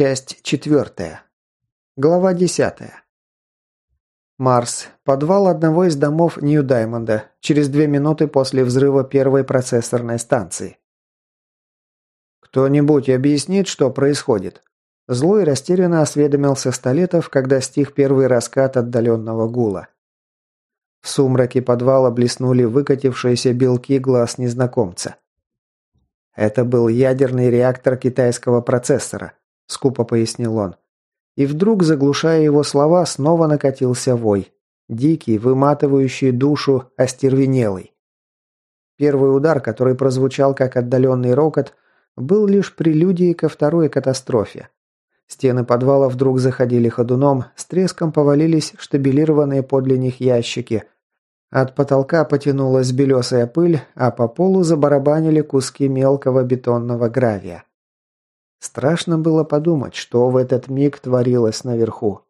Часть четвертая. Глава десятая. Марс. Подвал одного из домов Нью-Даймонда. Через две минуты после взрыва первой процессорной станции. «Кто-нибудь объяснит, что происходит?» Злой растерянно осведомился Столетов, когда стих первый раскат отдаленного гула. В сумраке подвала блеснули выкатившиеся белки глаз незнакомца. Это был ядерный реактор китайского процессора. – скупо пояснил он. И вдруг, заглушая его слова, снова накатился вой. Дикий, выматывающий душу, остервенелый. Первый удар, который прозвучал как отдаленный рокот, был лишь прелюдией ко второй катастрофе. Стены подвала вдруг заходили ходуном, с треском повалились штабелированные подле них ящики. От потолка потянулась белесая пыль, а по полу забарабанили куски мелкого бетонного гравия. Страшно было подумать, что в этот миг творилось наверху.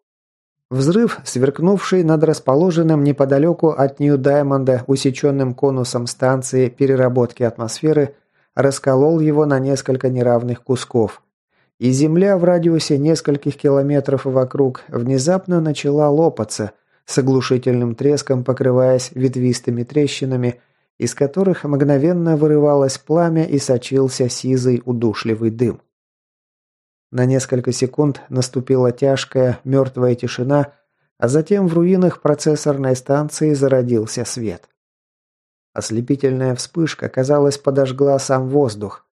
Взрыв, сверкнувший над расположенным неподалеку от Нью-Даймонда усеченным конусом станции переработки атмосферы, расколол его на несколько неравных кусков. И земля в радиусе нескольких километров вокруг внезапно начала лопаться, с оглушительным треском покрываясь ветвистыми трещинами, из которых мгновенно вырывалось пламя и сочился сизый удушливый дым. На несколько секунд наступила тяжкая, мертвая тишина, а затем в руинах процессорной станции зародился свет. Ослепительная вспышка, казалось, подожгла сам воздух.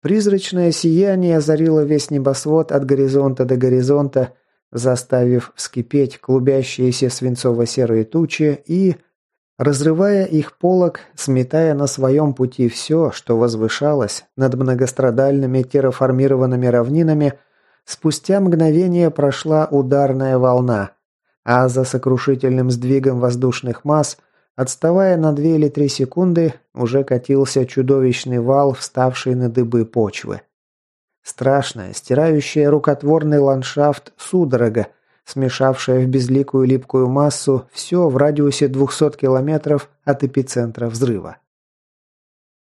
Призрачное сияние озарило весь небосвод от горизонта до горизонта, заставив вскипеть клубящиеся свинцово-серые тучи и разрывая их полог, сметая на своем пути все, что возвышалось над многострадальными терраформированными равнинами, спустя мгновение прошла ударная волна, а за сокрушительным сдвигом воздушных масс, отставая на две или три секунды, уже катился чудовищный вал, вставший на дыбы почвы. Страшная, стирающая рукотворный ландшафт судорога, смешавшая в безликую липкую массу все в радиусе 200 километров от эпицентра взрыва.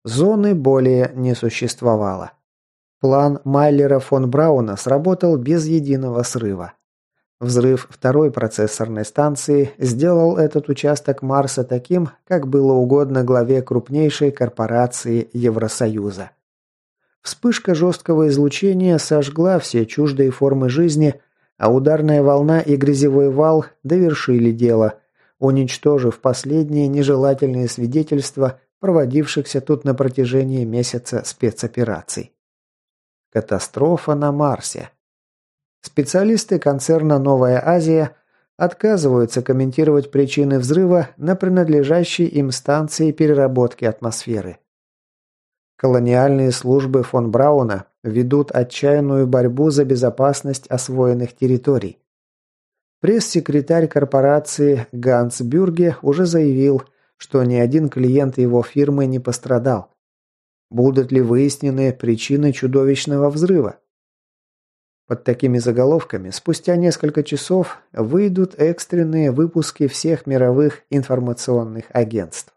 Зоны более не существовало. План Майлера фон Брауна сработал без единого срыва. Взрыв второй процессорной станции сделал этот участок Марса таким, как было угодно главе крупнейшей корпорации Евросоюза. Вспышка жесткого излучения сожгла все чуждые формы жизни, а ударная волна и грязевой вал довершили дело, уничтожив последние нежелательные свидетельства проводившихся тут на протяжении месяца спецопераций. Катастрофа на Марсе. Специалисты концерна «Новая Азия» отказываются комментировать причины взрыва на принадлежащей им станции переработки атмосферы. Колониальные службы фон Брауна ведут отчаянную борьбу за безопасность освоенных территорий. Пресс-секретарь корпорации Ганс Бюрге уже заявил, что ни один клиент его фирмы не пострадал. Будут ли выяснены причины чудовищного взрыва? Под такими заголовками спустя несколько часов выйдут экстренные выпуски всех мировых информационных агентств.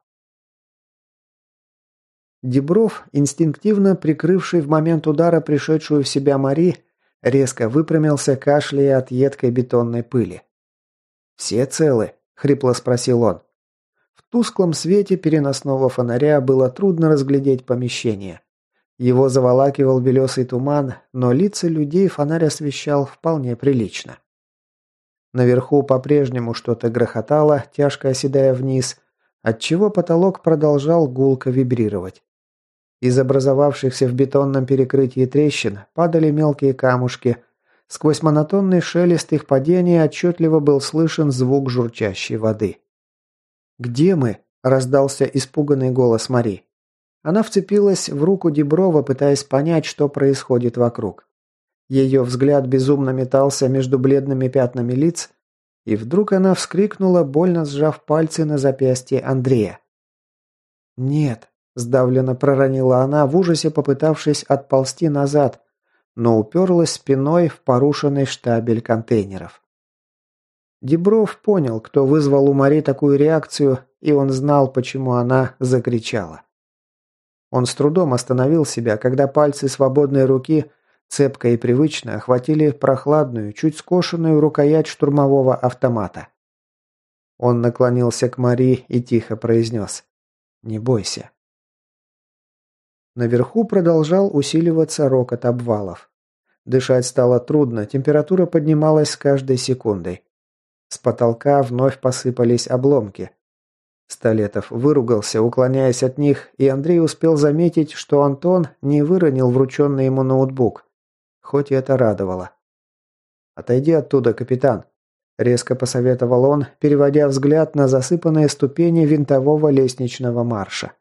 Дебров, инстинктивно прикрывший в момент удара пришедшую в себя Мари, резко выпрямился, кашляя от едкой бетонной пыли. «Все целы?» – хрипло спросил он. В тусклом свете переносного фонаря было трудно разглядеть помещение. Его заволакивал белесый туман, но лица людей фонарь освещал вполне прилично. Наверху по-прежнему что-то грохотало, тяжко оседая вниз, отчего потолок продолжал гулко вибрировать. Из образовавшихся в бетонном перекрытии трещин падали мелкие камушки. Сквозь монотонный шелест их падения отчетливо был слышен звук журчащей воды. «Где мы?» – раздался испуганный голос Мари. Она вцепилась в руку Деброва, пытаясь понять, что происходит вокруг. Ее взгляд безумно метался между бледными пятнами лиц, и вдруг она вскрикнула, больно сжав пальцы на запястье Андрея. «Нет», Сдавленно проронила она, в ужасе попытавшись отползти назад, но уперлась спиной в порушенный штабель контейнеров. Дебров понял, кто вызвал у Мари такую реакцию, и он знал, почему она закричала. Он с трудом остановил себя, когда пальцы свободной руки цепко и привычно охватили прохладную, чуть скошенную рукоять штурмового автомата. Он наклонился к Мари и тихо произнес «Не бойся». Наверху продолжал усиливаться рокот обвалов. Дышать стало трудно, температура поднималась с каждой секундой. С потолка вновь посыпались обломки. Столетов выругался, уклоняясь от них, и Андрей успел заметить, что Антон не выронил врученный ему ноутбук. Хоть и это радовало. «Отойди оттуда, капитан», – резко посоветовал он, переводя взгляд на засыпанные ступени винтового лестничного марша.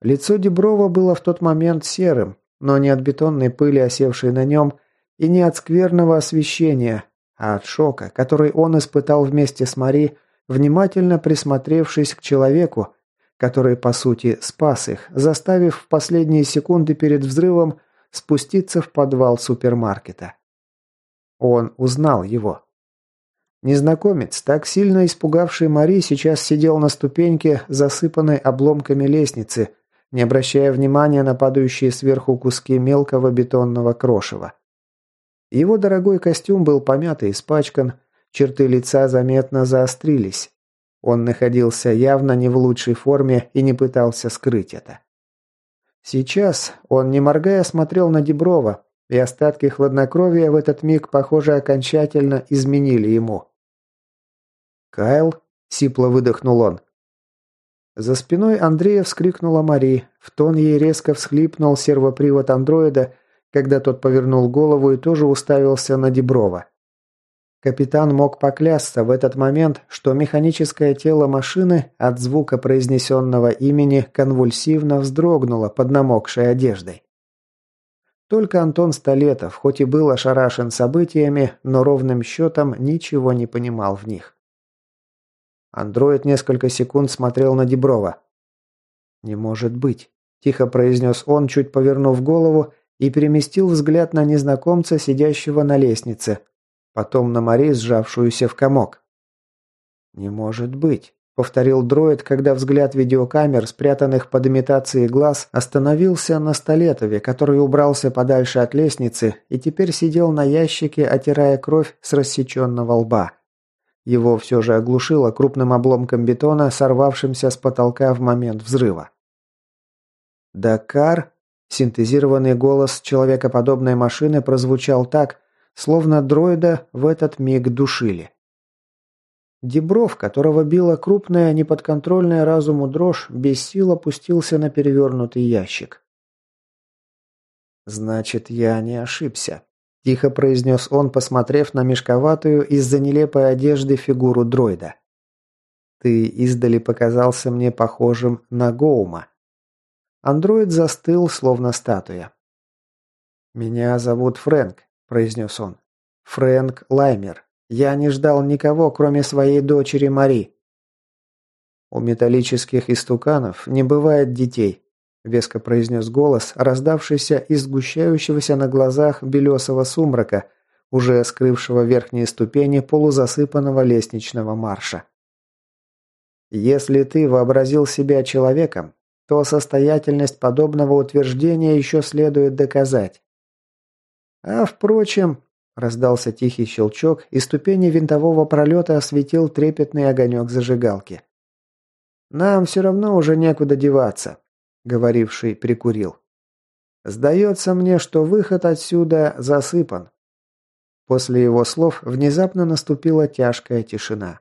Лицо Деброва было в тот момент серым, но не от бетонной пыли, осевшей на нем, и не от скверного освещения, а от шока, который он испытал вместе с Мари, внимательно присмотревшись к человеку, который, по сути, спас их, заставив в последние секунды перед взрывом спуститься в подвал супермаркета. Он узнал его. Незнакомец, так сильно испугавший Мари, сейчас сидел на ступеньке, засыпанной обломками лестницы, не обращая внимания на падающие сверху куски мелкого бетонного крошева. Его дорогой костюм был помят и испачкан, черты лица заметно заострились. Он находился явно не в лучшей форме и не пытался скрыть это. Сейчас он, не моргая, смотрел на Деброва, и остатки хладнокровия в этот миг, похоже, окончательно изменили ему. «Кайл?» – сипло выдохнул он. За спиной Андрея вскрикнула Мари. В тон ей резко всхлипнул сервопривод андроида, когда тот повернул голову и тоже уставился на Деброва. Капитан мог поклясться в этот момент, что механическое тело машины от звука произнесенного имени конвульсивно вздрогнуло под намокшей одеждой. Только Антон Столетов, хоть и был ошарашен событиями, но ровным счетом ничего не понимал в них. Андроид несколько секунд смотрел на Деброва. «Не может быть», – тихо произнес он, чуть повернув голову, и переместил взгляд на незнакомца, сидящего на лестнице, потом на Мари, сжавшуюся в комок. «Не может быть», – повторил дроид, когда взгляд видеокамер, спрятанных под имитацией глаз, остановился на Столетове, который убрался подальше от лестницы и теперь сидел на ящике, отирая кровь с рассеченного лба. Его все же оглушило крупным обломком бетона, сорвавшимся с потолка в момент взрыва. «Дакар?» – синтезированный голос человекоподобной машины прозвучал так, словно дроида в этот миг душили. Дебров, которого била крупная, неподконтрольная разуму дрожь, без сил опустился на перевернутый ящик. «Значит, я не ошибся», Тихо произнес он, посмотрев на мешковатую из-за нелепой одежды фигуру дроида. «Ты издали показался мне похожим на Гоума». Андроид застыл, словно статуя. «Меня зовут Фрэнк», – произнес он. «Фрэнк Лаймер. Я не ждал никого, кроме своей дочери Мари». «У металлических истуканов не бывает детей», – веско произнес голос, раздавшийся из сгущающегося на глазах белесого сумрака, уже скрывшего верхние ступени полузасыпанного лестничного марша. «Если ты вообразил себя человеком, то состоятельность подобного утверждения еще следует доказать». «А впрочем...» – раздался тихий щелчок, и ступени винтового пролета осветил трепетный огонек зажигалки. «Нам все равно уже некуда деваться». Говоривший прикурил. «Сдается мне, что выход отсюда засыпан». После его слов внезапно наступила тяжкая тишина.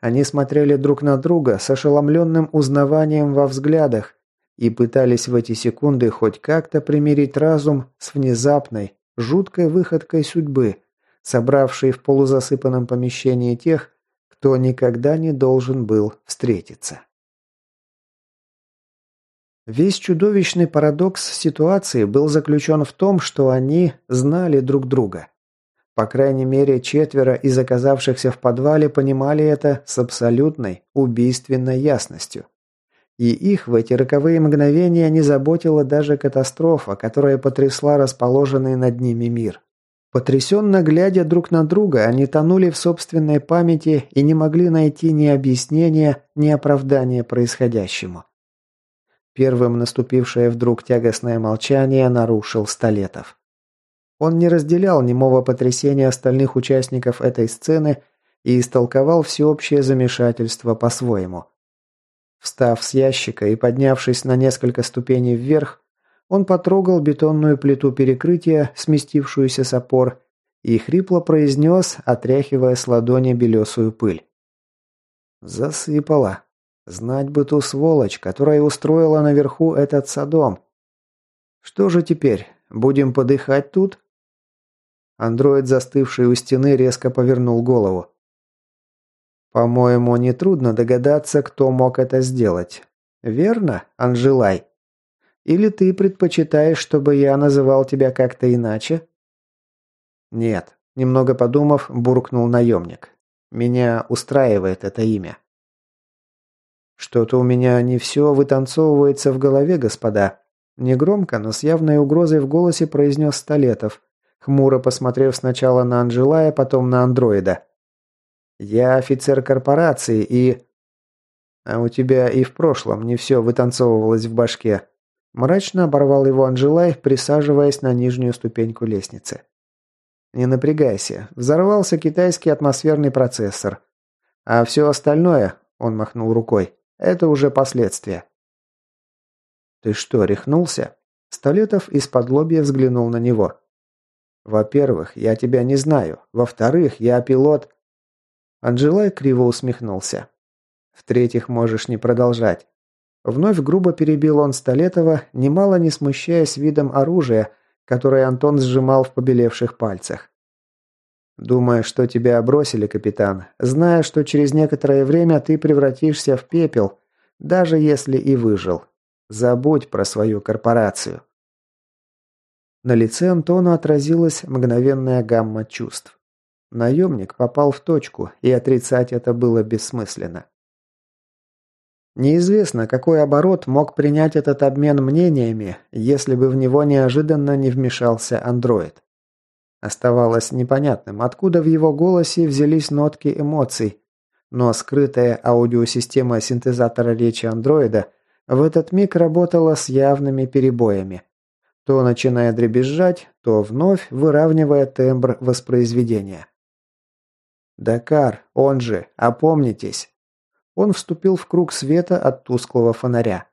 Они смотрели друг на друга с ошеломленным узнаванием во взглядах и пытались в эти секунды хоть как-то примирить разум с внезапной, жуткой выходкой судьбы, собравшей в полузасыпанном помещении тех, кто никогда не должен был встретиться. Весь чудовищный парадокс ситуации был заключен в том, что они знали друг друга. По крайней мере, четверо из оказавшихся в подвале понимали это с абсолютной, убийственной ясностью. И их в эти роковые мгновения не заботила даже катастрофа, которая потрясла расположенный над ними мир. Потрясенно глядя друг на друга, они тонули в собственной памяти и не могли найти ни объяснения, ни оправдания происходящему. Первым наступившее вдруг тягостное молчание нарушил Столетов. Он не разделял немого потрясения остальных участников этой сцены и истолковал всеобщее замешательство по-своему. Встав с ящика и поднявшись на несколько ступеней вверх, он потрогал бетонную плиту перекрытия, сместившуюся с опор, и хрипло произнес, отряхивая с ладони белесую пыль. «Засыпало. Знать бы ту сволочь, которая устроила наверху этот садом. Что же теперь? Будем подыхать тут? Андроид, застывший у стены, резко повернул голову. По-моему, не трудно догадаться, кто мог это сделать. Верно, Анжелай? Или ты предпочитаешь, чтобы я называл тебя как-то иначе? Нет, немного подумав, буркнул наемник. Меня устраивает это имя. «Что-то у меня не все вытанцовывается в голове, господа», Негромко, но с явной угрозой в голосе произнес Столетов, хмуро посмотрев сначала на Анжелая, а потом на андроида. «Я офицер корпорации и...» «А у тебя и в прошлом не все вытанцовывалось в башке», – мрачно оборвал его Анжелай, присаживаясь на нижнюю ступеньку лестницы. «Не напрягайся. Взорвался китайский атмосферный процессор. А все остальное...» – он махнул рукой. Это уже последствия. «Ты что, рехнулся?» Столетов из-под лобья взглянул на него. «Во-первых, я тебя не знаю. Во-вторых, я пилот...» Анжелай криво усмехнулся. «В-третьих, можешь не продолжать». Вновь грубо перебил он Столетова, немало не смущаясь видом оружия, которое Антон сжимал в побелевших пальцах. Думая, что тебя бросили, капитан, зная, что через некоторое время ты превратишься в пепел, даже если и выжил. Забудь про свою корпорацию. На лице Антона отразилась мгновенная гамма чувств. Наемник попал в точку, и отрицать это было бессмысленно. Неизвестно, какой оборот мог принять этот обмен мнениями, если бы в него неожиданно не вмешался андроид. Оставалось непонятным, откуда в его голосе взялись нотки эмоций, но скрытая аудиосистема синтезатора речи андроида в этот миг работала с явными перебоями, то начиная дребезжать, то вновь выравнивая тембр воспроизведения. «Дакар, он же, опомнитесь!» Он вступил в круг света от тусклого фонаря.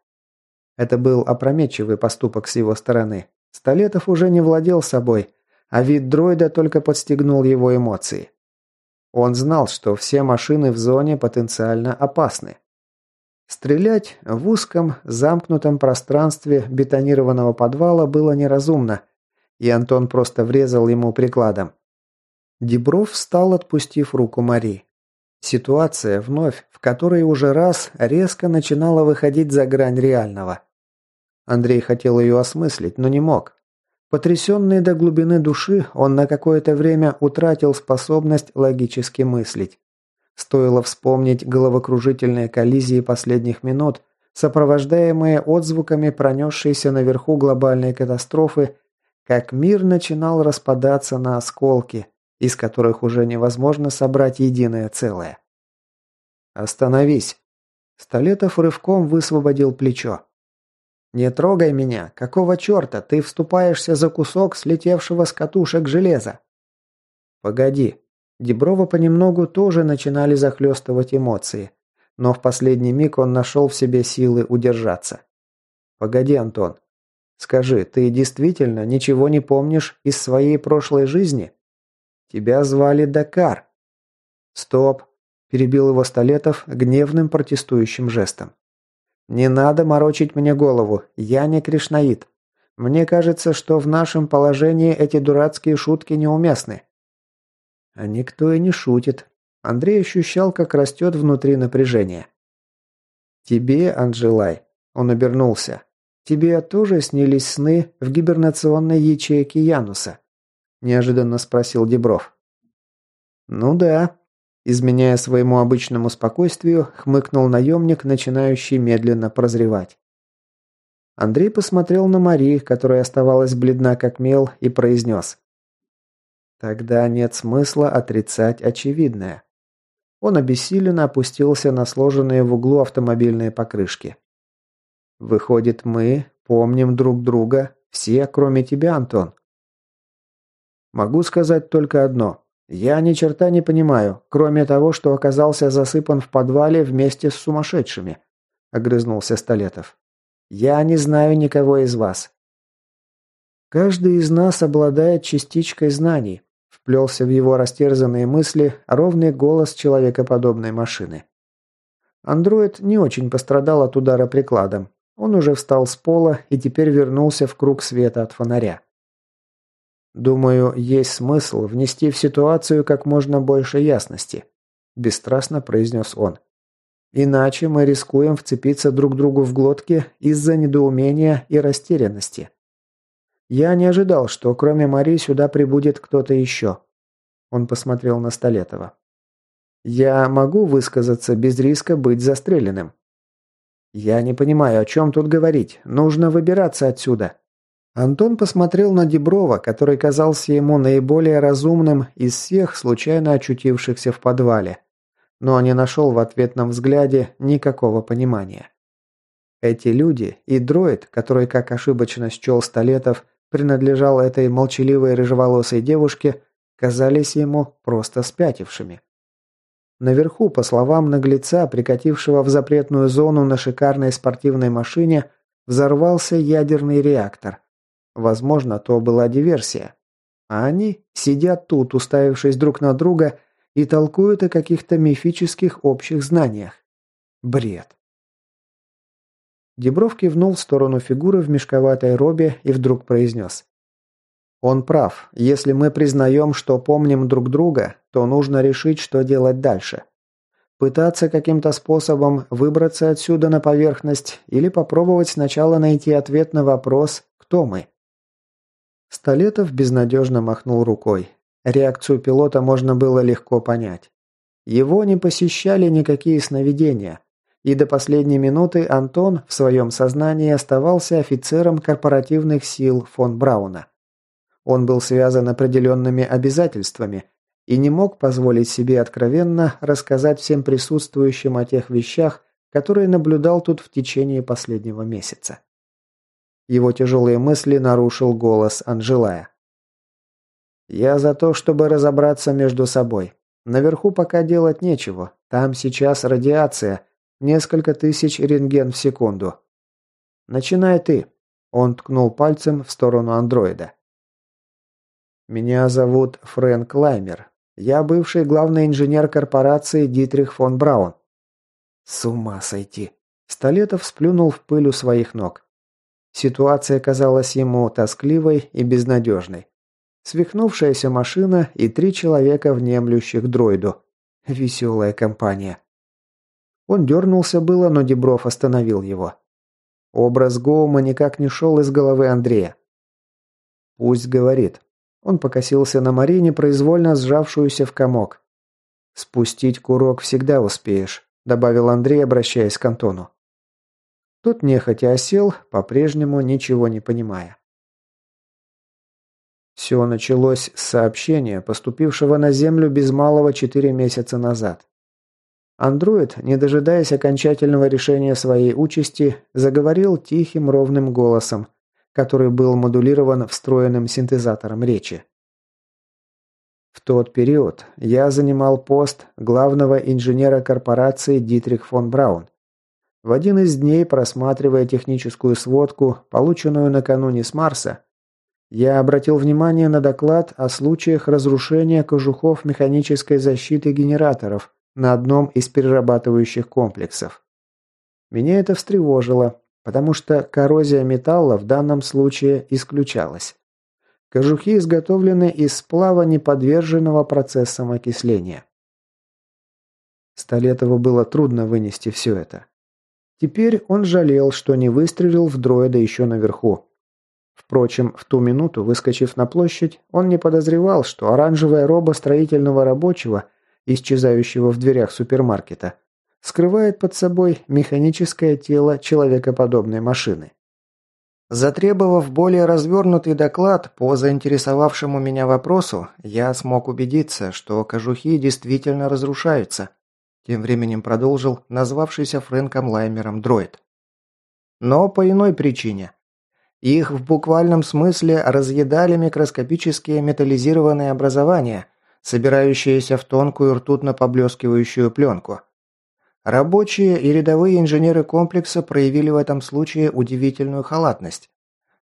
Это был опрометчивый поступок с его стороны. Столетов уже не владел собой, а вид дроида только подстегнул его эмоции. Он знал, что все машины в зоне потенциально опасны. Стрелять в узком, замкнутом пространстве бетонированного подвала было неразумно, и Антон просто врезал ему прикладом. Дебров встал, отпустив руку Мари. Ситуация вновь, в которой уже раз резко начинала выходить за грань реального. Андрей хотел ее осмыслить, но не мог. Потрясенный до глубины души, он на какое-то время утратил способность логически мыслить. Стоило вспомнить головокружительные коллизии последних минут, сопровождаемые отзвуками пронесшейся наверху глобальной катастрофы, как мир начинал распадаться на осколки, из которых уже невозможно собрать единое целое. «Остановись!» Столетов рывком высвободил плечо. «Не трогай меня! Какого черта ты вступаешься за кусок слетевшего с катушек железа?» «Погоди!» Деброва понемногу тоже начинали захлестывать эмоции, но в последний миг он нашел в себе силы удержаться. «Погоди, Антон, Скажи, ты действительно ничего не помнишь из своей прошлой жизни? Тебя звали Дакар. Стоп, перебил его Столетов гневным протестующим жестом. «Не надо морочить мне голову, я не кришнаит. Мне кажется, что в нашем положении эти дурацкие шутки неуместны». А никто и не шутит. Андрей ощущал, как растет внутри напряжение. «Тебе, Анжелай», – он обернулся, – «тебе тоже снились сны в гибернационной ячейке Януса?» – неожиданно спросил Дебров. «Ну да», Изменяя своему обычному спокойствию, хмыкнул наемник, начинающий медленно прозревать. Андрей посмотрел на Мари, которая оставалась бледна как мел, и произнес. «Тогда нет смысла отрицать очевидное». Он обессиленно опустился на сложенные в углу автомобильные покрышки. «Выходит, мы помним друг друга, все, кроме тебя, Антон». «Могу сказать только одно», я ни черта не понимаю, кроме того, что оказался засыпан в подвале вместе с сумасшедшими», – огрызнулся Столетов. «Я не знаю никого из вас». «Каждый из нас обладает частичкой знаний», – вплелся в его растерзанные мысли ровный голос человекоподобной машины. Андроид не очень пострадал от удара прикладом. Он уже встал с пола и теперь вернулся в круг света от фонаря. Думаю, есть смысл внести в ситуацию как можно больше ясности», – бесстрастно произнес он. «Иначе мы рискуем вцепиться друг другу в глотки из-за недоумения и растерянности». «Я не ожидал, что кроме Марии сюда прибудет кто-то еще». Он посмотрел на Столетова. «Я могу высказаться без риска быть застреленным?» «Я не понимаю, о чем тут говорить. Нужно выбираться отсюда», Антон посмотрел на Деброва, который казался ему наиболее разумным из всех случайно очутившихся в подвале, но не нашел в ответном взгляде никакого понимания. Эти люди и дроид, который, как ошибочно счел Столетов, принадлежал этой молчаливой рыжеволосой девушке, казались ему просто спятившими. Наверху, по словам наглеца, прикатившего в запретную зону на шикарной спортивной машине, взорвался ядерный реактор – Возможно, то была диверсия. А они сидят тут, уставившись друг на друга, и толкуют о каких-то мифических общих знаниях. Бред. Дебров кивнул в сторону фигуры в мешковатой робе и вдруг произнес. «Он прав. Если мы признаем, что помним друг друга, то нужно решить, что делать дальше. Пытаться каким-то способом выбраться отсюда на поверхность или попробовать сначала найти ответ на вопрос «Кто мы?». Столетов безнадежно махнул рукой. Реакцию пилота можно было легко понять. Его не посещали никакие сновидения. И до последней минуты Антон в своем сознании оставался офицером корпоративных сил фон Брауна. Он был связан определенными обязательствами и не мог позволить себе откровенно рассказать всем присутствующим о тех вещах, которые наблюдал тут в течение последнего месяца. Его тяжелые мысли нарушил голос Анжелая. «Я за то, чтобы разобраться между собой. Наверху пока делать нечего. Там сейчас радиация. Несколько тысяч рентген в секунду. Начинай ты». Он ткнул пальцем в сторону андроида. «Меня зовут Фрэнк Лаймер. Я бывший главный инженер корпорации Дитрих фон Браун». «С ума сойти!» Столетов сплюнул в пыль у своих ног. Ситуация казалась ему тоскливой и безнадежной. Свихнувшаяся машина и три человека, внемлющих дроиду. Веселая компания. Он дернулся было, но Дебров остановил его. Образ Гоума никак не шел из головы Андрея. «Пусть говорит». Он покосился на Марине, произвольно сжавшуюся в комок. «Спустить курок всегда успеешь», — добавил Андрей, обращаясь к Антону. Тот нехотя осел, по-прежнему ничего не понимая. Все началось с сообщения, поступившего на Землю без малого 4 месяца назад. Андроид, не дожидаясь окончательного решения своей участи, заговорил тихим ровным голосом, который был модулирован встроенным синтезатором речи. В тот период я занимал пост главного инженера корпорации Дитрих фон Браун. В один из дней, просматривая техническую сводку, полученную накануне с Марса, я обратил внимание на доклад о случаях разрушения кожухов механической защиты генераторов на одном из перерабатывающих комплексов. Меня это встревожило, потому что коррозия металла в данном случае исключалась. Кожухи изготовлены из сплава, не подверженного процессам окисления. Столетову было трудно вынести все это. Теперь он жалел, что не выстрелил в дроида еще наверху. Впрочем, в ту минуту, выскочив на площадь, он не подозревал, что оранжевая роба строительного рабочего, исчезающего в дверях супермаркета, скрывает под собой механическое тело человекоподобной машины. Затребовав более развернутый доклад по заинтересовавшему меня вопросу, я смог убедиться, что кожухи действительно разрушаются, тем временем продолжил назвавшийся Фрэнком Лаймером дроид. Но по иной причине. Их в буквальном смысле разъедали микроскопические металлизированные образования, собирающиеся в тонкую ртутно-поблескивающую пленку. Рабочие и рядовые инженеры комплекса проявили в этом случае удивительную халатность.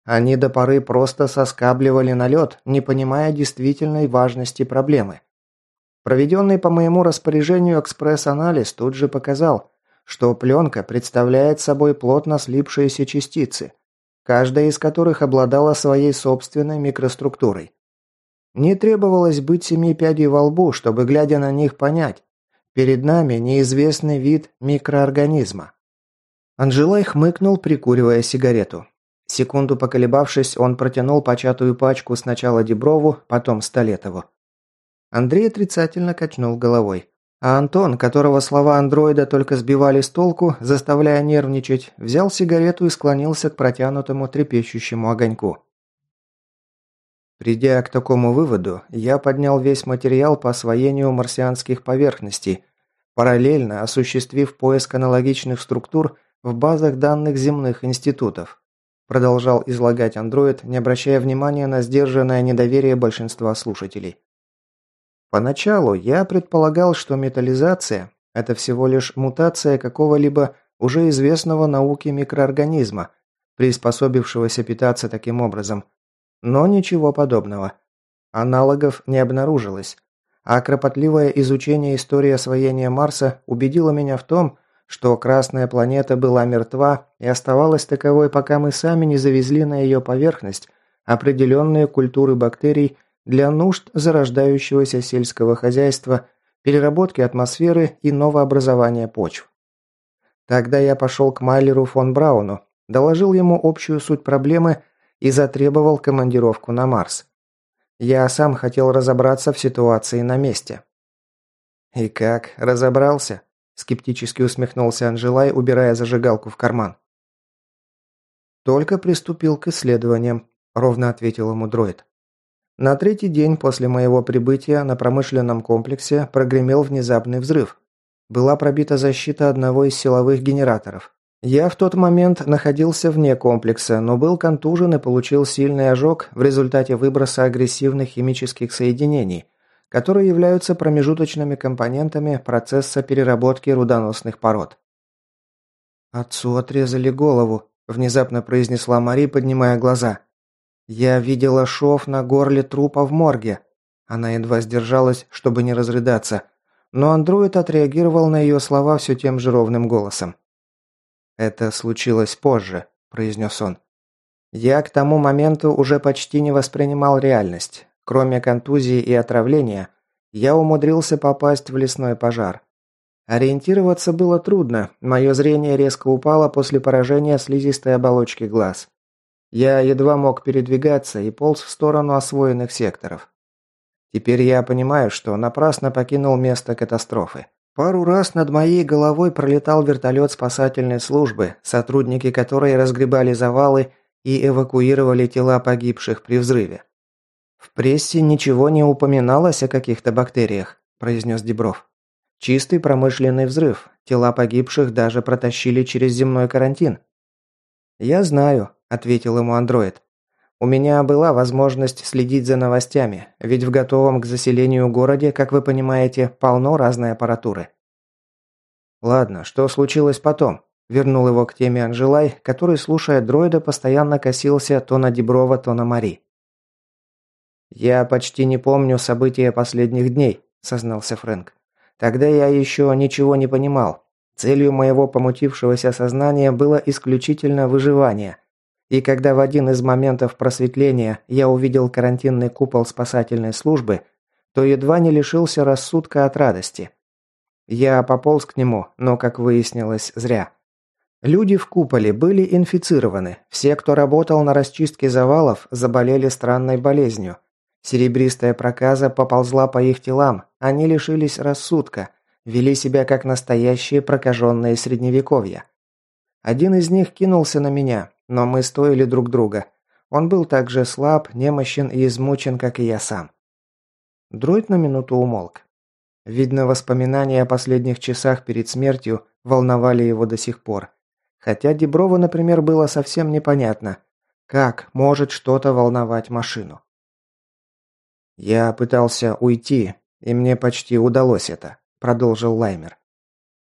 Они до поры просто соскабливали налет, не понимая действительной важности проблемы. Проведенный по моему распоряжению экспресс-анализ тут же показал, что пленка представляет собой плотно слипшиеся частицы, каждая из которых обладала своей собственной микроструктурой. Не требовалось быть семи пядей во лбу, чтобы, глядя на них, понять. Перед нами неизвестный вид микроорганизма. Анжелай хмыкнул, прикуривая сигарету. Секунду поколебавшись, он протянул початую пачку сначала Деброву, потом Столетову. Андрей отрицательно качнул головой. А Антон, которого слова андроида только сбивали с толку, заставляя нервничать, взял сигарету и склонился к протянутому трепещущему огоньку. Придя к такому выводу, я поднял весь материал по освоению марсианских поверхностей, параллельно осуществив поиск аналогичных структур в базах данных земных институтов. Продолжал излагать андроид, не обращая внимания на сдержанное недоверие большинства слушателей. Поначалу я предполагал, что металлизация – это всего лишь мутация какого-либо уже известного науке микроорганизма, приспособившегося питаться таким образом. Но ничего подобного. Аналогов не обнаружилось. А кропотливое изучение истории освоения Марса убедило меня в том, что Красная планета была мертва и оставалась таковой, пока мы сами не завезли на ее поверхность определенные культуры бактерий для нужд зарождающегося сельского хозяйства, переработки атмосферы и новообразования почв. Тогда я пошел к Майлеру фон Брауну, доложил ему общую суть проблемы и затребовал командировку на Марс. Я сам хотел разобраться в ситуации на месте. «И как? Разобрался?» – скептически усмехнулся Анжелай, убирая зажигалку в карман. «Только приступил к исследованиям», – ровно ответил ему дроид. На третий день после моего прибытия на промышленном комплексе прогремел внезапный взрыв. Была пробита защита одного из силовых генераторов. Я в тот момент находился вне комплекса, но был контужен и получил сильный ожог в результате выброса агрессивных химических соединений, которые являются промежуточными компонентами процесса переработки рудоносных пород. «Отцу отрезали голову», – внезапно произнесла Мари, поднимая глаза. Я видела шов на горле трупа в морге. Она едва сдержалась, чтобы не разрыдаться. Но андроид отреагировал на ее слова все тем же ровным голосом. «Это случилось позже», – произнес он. «Я к тому моменту уже почти не воспринимал реальность. Кроме контузии и отравления, я умудрился попасть в лесной пожар. Ориентироваться было трудно, мое зрение резко упало после поражения слизистой оболочки глаз. Я едва мог передвигаться и полз в сторону освоенных секторов. Теперь я понимаю, что напрасно покинул место катастрофы. Пару раз над моей головой пролетал вертолет спасательной службы, сотрудники которой разгребали завалы и эвакуировали тела погибших при взрыве. «В прессе ничего не упоминалось о каких-то бактериях», – произнес Дебров. «Чистый промышленный взрыв. Тела погибших даже протащили через земной карантин». «Я знаю», ответил ему андроид. У меня была возможность следить за новостями, ведь в готовом к заселению городе, как вы понимаете, полно разной аппаратуры. Ладно, что случилось потом? Вернул его к теме Анжелай, который, слушая дроида, постоянно косился то на Деброва, то на Мари. «Я почти не помню события последних дней», – сознался Фрэнк. «Тогда я еще ничего не понимал. Целью моего помутившегося сознания было исключительно выживание – и когда в один из моментов просветления я увидел карантинный купол спасательной службы, то едва не лишился рассудка от радости. Я пополз к нему, но, как выяснилось, зря. Люди в куполе были инфицированы. Все, кто работал на расчистке завалов, заболели странной болезнью. Серебристая проказа поползла по их телам, они лишились рассудка, вели себя как настоящие прокаженные средневековья. Один из них кинулся на меня, но мы стоили друг друга. Он был так же слаб, немощен и измучен, как и я сам. Дроид на минуту умолк. Видно, воспоминания о последних часах перед смертью волновали его до сих пор. Хотя Деброву, например, было совсем непонятно, как может что-то волновать машину. «Я пытался уйти, и мне почти удалось это», – продолжил Лаймер.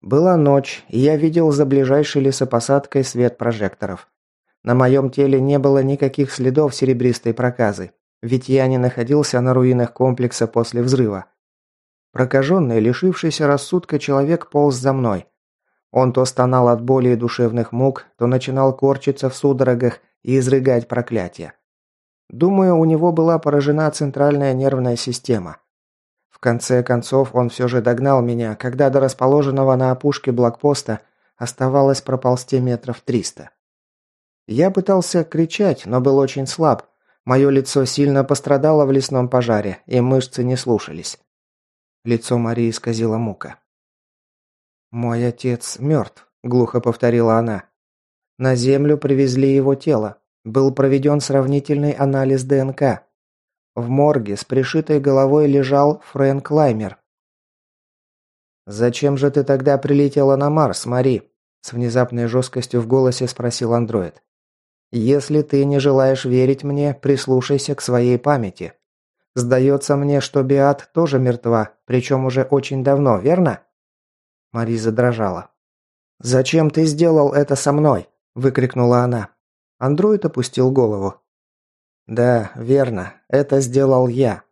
«Была ночь, и я видел за ближайшей лесопосадкой свет прожекторов. На моем теле не было никаких следов серебристой проказы, ведь я не находился на руинах комплекса после взрыва. Прокаженный, лишившийся рассудка человек полз за мной. Он то стонал от боли и душевных мук, то начинал корчиться в судорогах и изрыгать проклятия. Думаю, у него была поражена центральная нервная система. В конце концов, он все же догнал меня, когда до расположенного на опушке блокпоста оставалось проползти метров триста. Я пытался кричать, но был очень слаб. Мое лицо сильно пострадало в лесном пожаре, и мышцы не слушались. Лицо Марии исказила мука. «Мой отец мертв», – глухо повторила она. «На землю привезли его тело. Был проведен сравнительный анализ ДНК. В морге с пришитой головой лежал Фрэнк Лаймер». «Зачем же ты тогда прилетела на Марс, Мари?» С внезапной жесткостью в голосе спросил андроид. Если ты не желаешь верить мне, прислушайся к своей памяти. Сдается мне, что Биат тоже мертва, причем уже очень давно, верно?» Мари задрожала. «Зачем ты сделал это со мной?» – выкрикнула она. Андроид опустил голову. «Да, верно, это сделал я.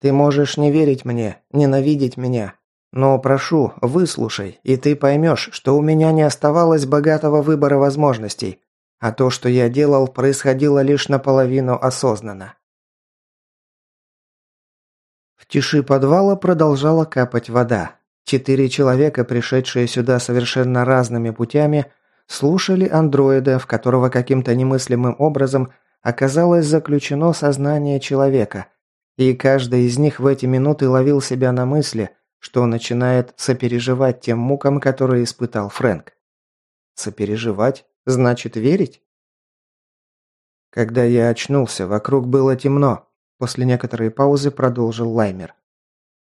Ты можешь не верить мне, ненавидеть меня, но прошу, выслушай, и ты поймешь, что у меня не оставалось богатого выбора возможностей. А то, что я делал, происходило лишь наполовину осознанно. В тиши подвала продолжала капать вода. Четыре человека, пришедшие сюда совершенно разными путями, слушали андроида, в которого каким-то немыслимым образом оказалось заключено сознание человека, и каждый из них в эти минуты ловил себя на мысли, что начинает сопереживать тем мукам, которые испытал Фрэнк. Сопереживать? Значит, верить? Когда я очнулся, вокруг было темно. После некоторой паузы продолжил Лаймер.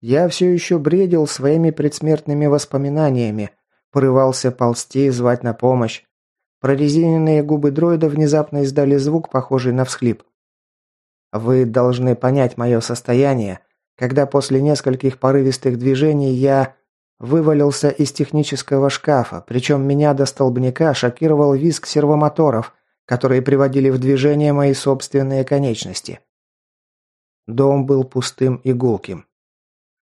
Я все еще бредил своими предсмертными воспоминаниями, порывался ползти и звать на помощь. Прорезиненные губы дроида внезапно издали звук, похожий на всхлип. Вы должны понять мое состояние, когда после нескольких порывистых движений я... Вывалился из технического шкафа, причем меня до столбняка шокировал визг сервомоторов, которые приводили в движение мои собственные конечности. Дом был пустым и гулким.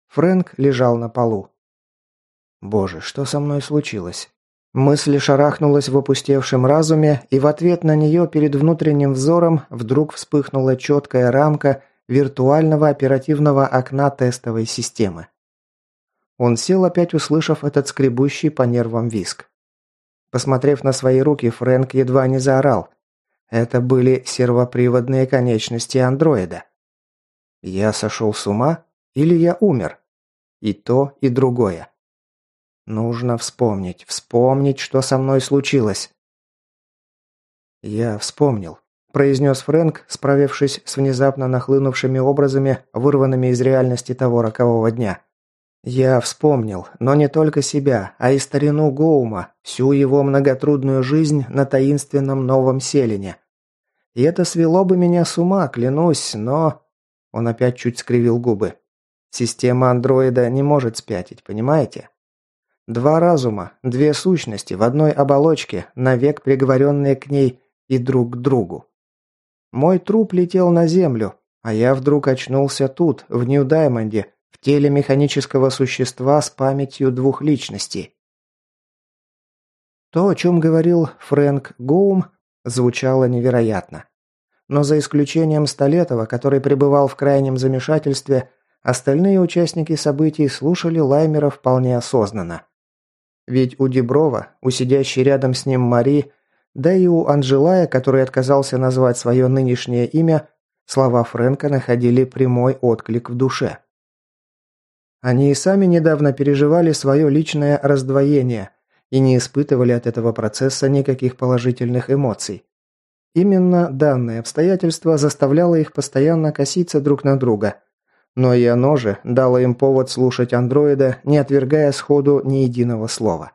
Фрэнк лежал на полу. «Боже, что со мной случилось?» Мысль шарахнулась в опустевшем разуме, и в ответ на нее перед внутренним взором вдруг вспыхнула четкая рамка виртуального оперативного окна тестовой системы. Он сел опять, услышав этот скребущий по нервам виск. Посмотрев на свои руки, Фрэнк едва не заорал. Это были сервоприводные конечности андроида. Я сошел с ума или я умер? И то, и другое. Нужно вспомнить, вспомнить, что со мной случилось. Я вспомнил, произнес Фрэнк, справившись с внезапно нахлынувшими образами, вырванными из реальности того рокового дня. Я вспомнил, но не только себя, а и старину Гоума, всю его многотрудную жизнь на таинственном новом селине. И это свело бы меня с ума, клянусь, но... Он опять чуть скривил губы. Система андроида не может спятить, понимаете? Два разума, две сущности в одной оболочке, навек приговоренные к ней и друг к другу. Мой труп летел на землю, а я вдруг очнулся тут, в Нью-Даймонде, в теле механического существа с памятью двух личностей. То, о чем говорил Фрэнк Гоум, звучало невероятно. Но за исключением Столетова, который пребывал в крайнем замешательстве, остальные участники событий слушали Лаймера вполне осознанно. Ведь у Деброва, у сидящей рядом с ним Мари, да и у Анжелая, который отказался назвать свое нынешнее имя, слова Фрэнка находили прямой отклик в душе. Они и сами недавно переживали свое личное раздвоение и не испытывали от этого процесса никаких положительных эмоций. Именно данное обстоятельство заставляло их постоянно коситься друг на друга. Но и оно же дало им повод слушать андроида, не отвергая сходу ни единого слова.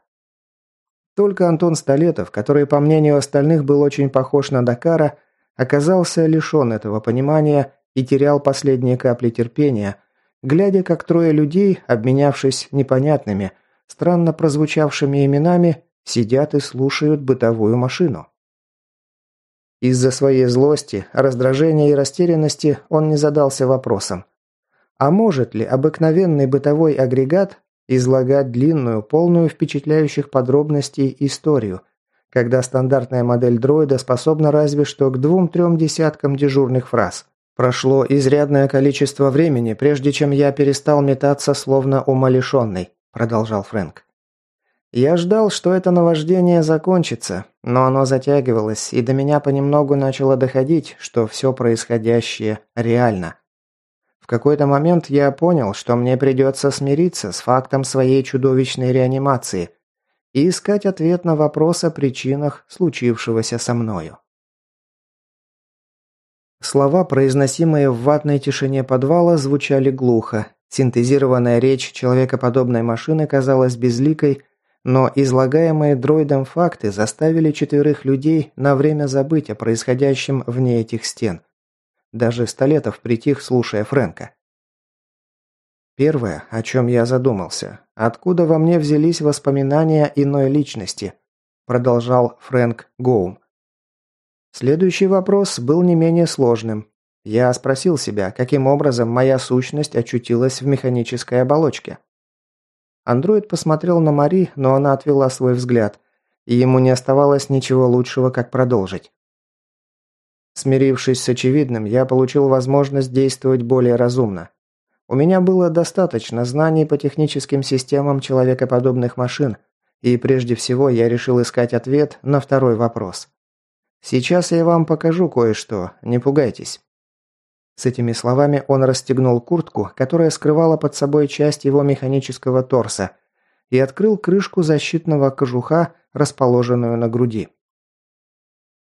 Только Антон Столетов, который, по мнению остальных, был очень похож на Дакара, оказался лишен этого понимания и терял последние капли терпения – глядя, как трое людей, обменявшись непонятными, странно прозвучавшими именами, сидят и слушают бытовую машину. Из-за своей злости, раздражения и растерянности он не задался вопросом. А может ли обыкновенный бытовой агрегат излагать длинную, полную впечатляющих подробностей историю, когда стандартная модель дроида способна разве что к двум-трем десяткам дежурных фраз? Прошло изрядное количество времени, прежде чем я перестал метаться словно умалишенный, продолжал Фрэнк. Я ждал, что это наваждение закончится, но оно затягивалось, и до меня понемногу начало доходить, что все происходящее реально. В какой-то момент я понял, что мне придется смириться с фактом своей чудовищной реанимации и искать ответ на вопрос о причинах случившегося со мною. Слова, произносимые в ватной тишине подвала, звучали глухо. Синтезированная речь человекоподобной машины казалась безликой, но излагаемые дроидом факты заставили четверых людей на время забыть о происходящем вне этих стен. Даже Столетов притих, слушая Фрэнка. Первое, о чем я задумался, откуда во мне взялись воспоминания иной личности, продолжал Фрэнк Гоум. Следующий вопрос был не менее сложным. Я спросил себя, каким образом моя сущность очутилась в механической оболочке. Андроид посмотрел на Мари, но она отвела свой взгляд, и ему не оставалось ничего лучшего, как продолжить. Смирившись с очевидным, я получил возможность действовать более разумно. У меня было достаточно знаний по техническим системам человекоподобных машин, и прежде всего я решил искать ответ на второй вопрос. Сейчас я вам покажу кое-что, не пугайтесь». С этими словами он расстегнул куртку, которая скрывала под собой часть его механического торса, и открыл крышку защитного кожуха, расположенную на груди.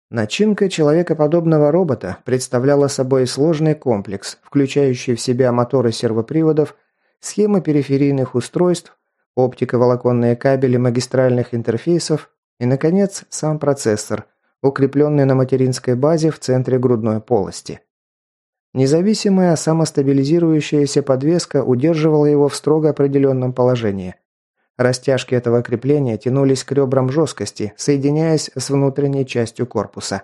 Начинка человекоподобного робота представляла собой сложный комплекс, включающий в себя моторы сервоприводов, схемы периферийных устройств, оптиковолоконные кабели магистральных интерфейсов и, наконец, сам процессор – укрепленный на материнской базе в центре грудной полости. Независимая самостабилизирующаяся подвеска удерживала его в строго определенном положении. Растяжки этого крепления тянулись к ребрам жесткости, соединяясь с внутренней частью корпуса.